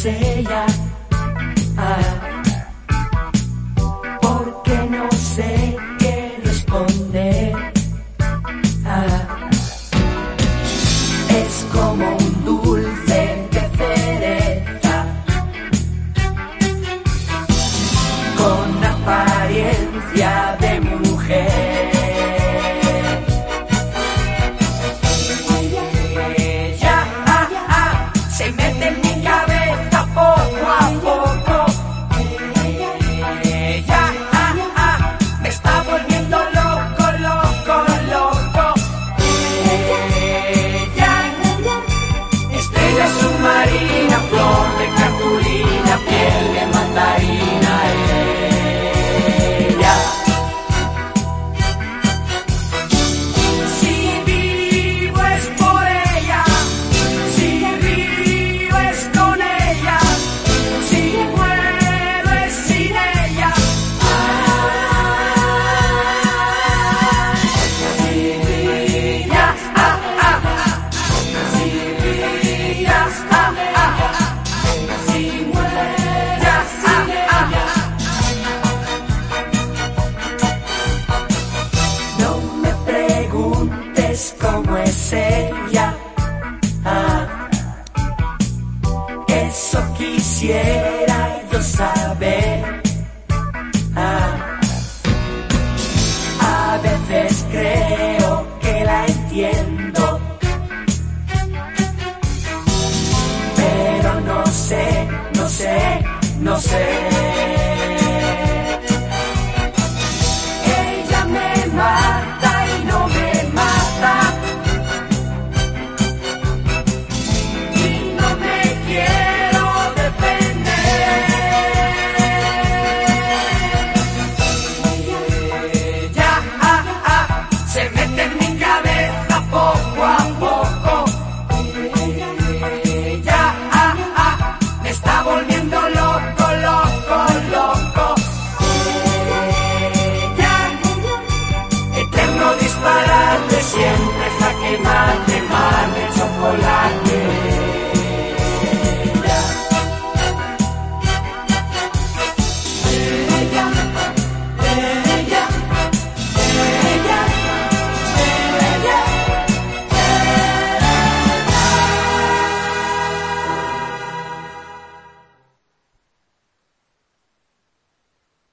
Ah, porque no sé qué responder. Ah, es como un dulce de cereza, con apariencia de mujer. Ah, ah, ah, se mete Eso quisiera yo saber. Ah. A veces creo que la entiendo. Pero no sé, no sé, no sé siempre jaque mate.